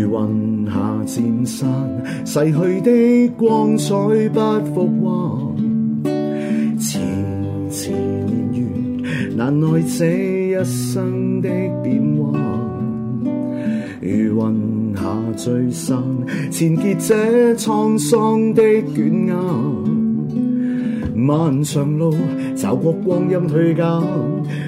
如云下渐散，逝去的光彩不复还。痴缠年月，难耐这一生的变幻。如云下聚散，缠结这沧桑的卷案。漫长路，走过光阴褪减。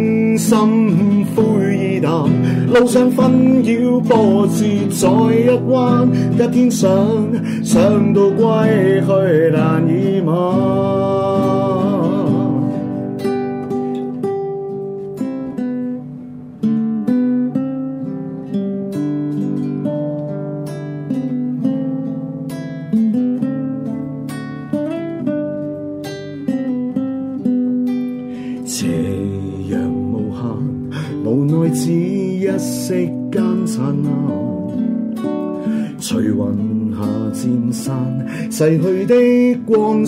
心灰意淡，路上纷扰波折再一弯，一天想想到归去难以忘。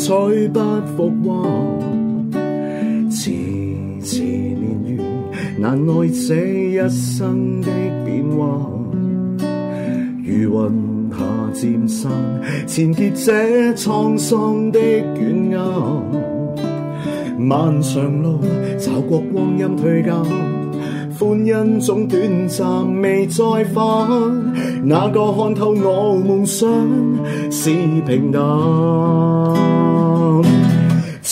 再不復還，迟迟年月難耐這一生的變化。如雲霞渐散，纏結這沧桑的捲壓。漫长路，找過光陰退减。歡欣總短暫，未再返。哪個看透我夢想是平淡？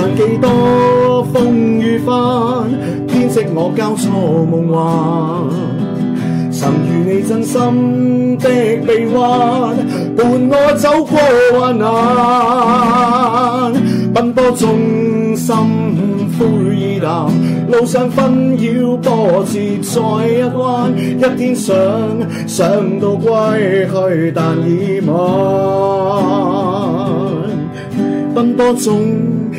但幾多風雨翻，编织我交錯夢幻。曾遇你真心的臂弯，伴我走過患難。奔波中心灰意冷，路上紛擾波折再一關。一天想想到歸去，但已晚。奔波中。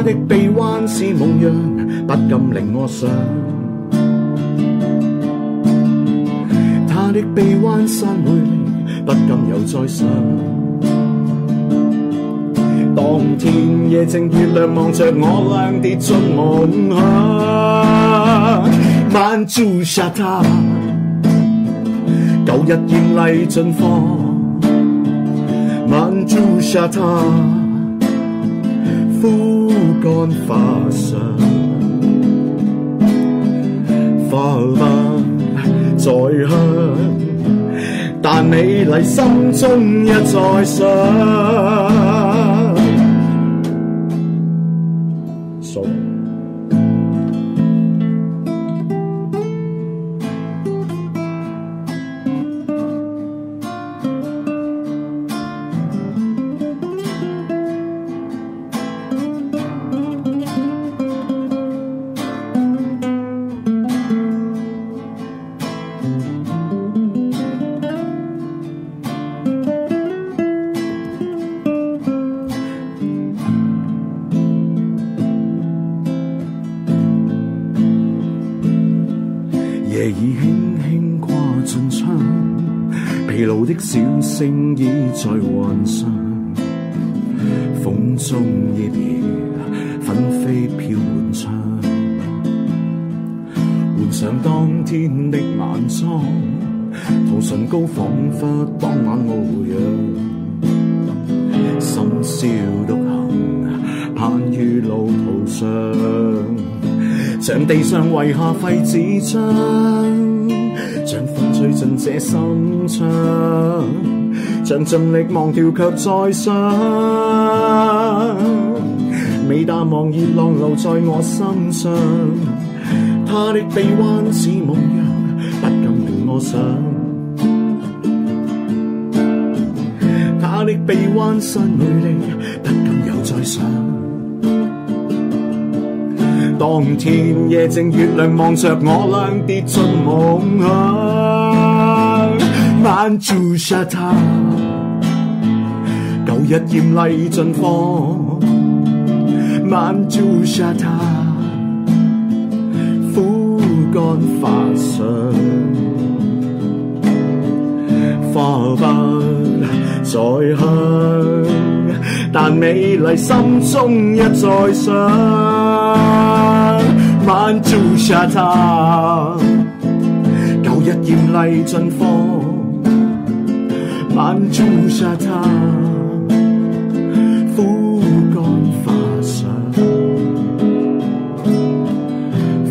他的臂弯是梦样，不禁令我想。他的臂弯散会不禁又再想。当天夜静，月亮望着我俩跌进梦乡。满足下他。旧日艳丽尽放。满足下他。枯干发上，花瓣再香，但美丽心中一再想。在云上，风中叶儿纷飞飘满窗。换想当天的晚装，涂唇膏仿佛当晚模样。心宵独行，盼遇路途上，像地上遗下废纸张，像风吹进这心窗。想尽力忘掉，却在想，未淡忘热浪留在我身上。他的臂弯似梦样，不禁令我想。他的臂弯新魅力，不禁又在想。当天夜静，月亮望着我俩跌进梦乡，晚照下他。旧日艳丽绽放，晚照下它枯干发上，花不再香，但美丽心中一再想。晚照下它，旧日艳丽绽放，晚照下它。